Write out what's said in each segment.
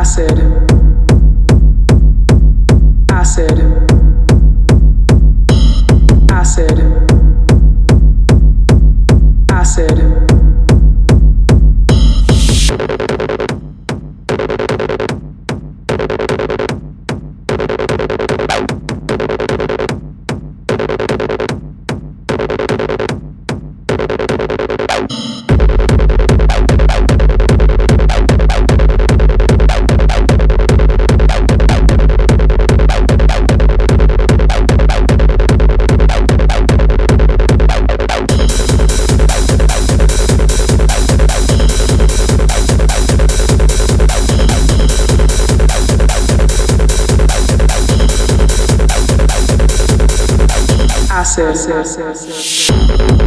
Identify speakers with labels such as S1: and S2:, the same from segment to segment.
S1: acid. acid acid sucesso.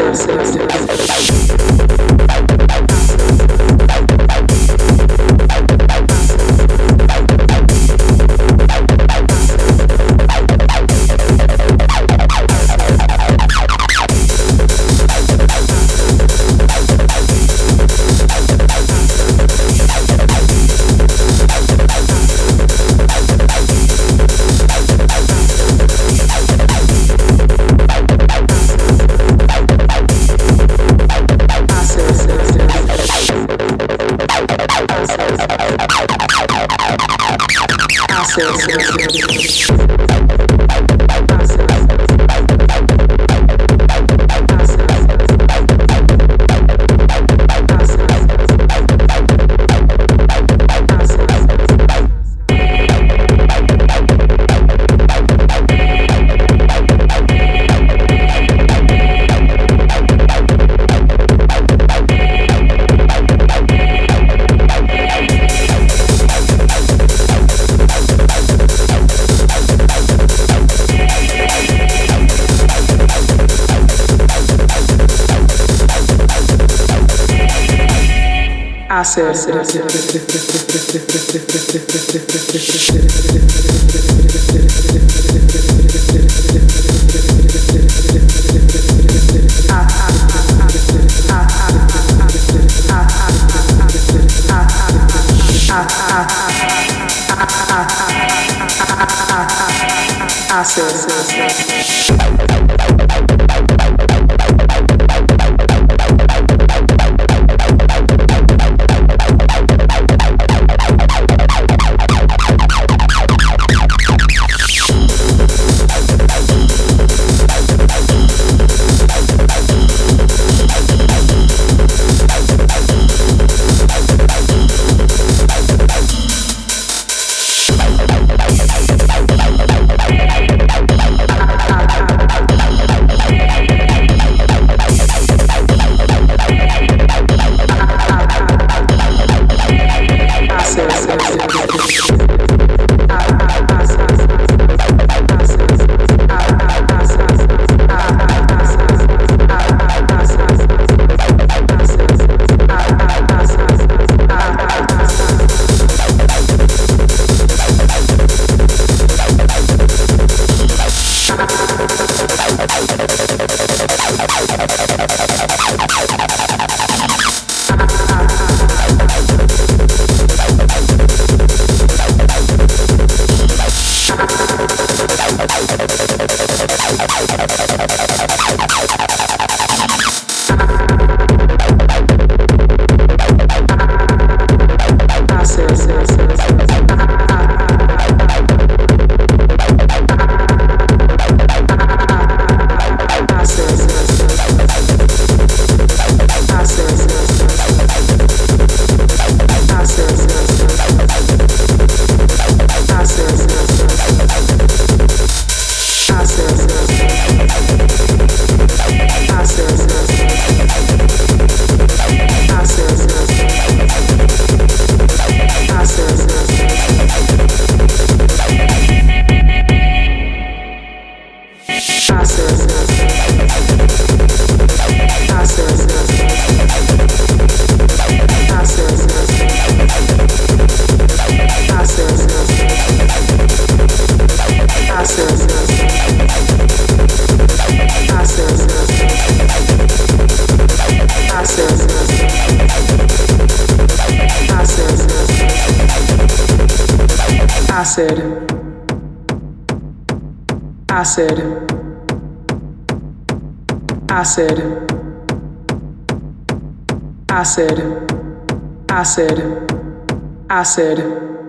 S1: Sensei. Ah, certo, certo, certo, certo, Ah, ah, ah, ah, ah, ah, acid. Acid. Acid. Acid. Acid. Acid, acid.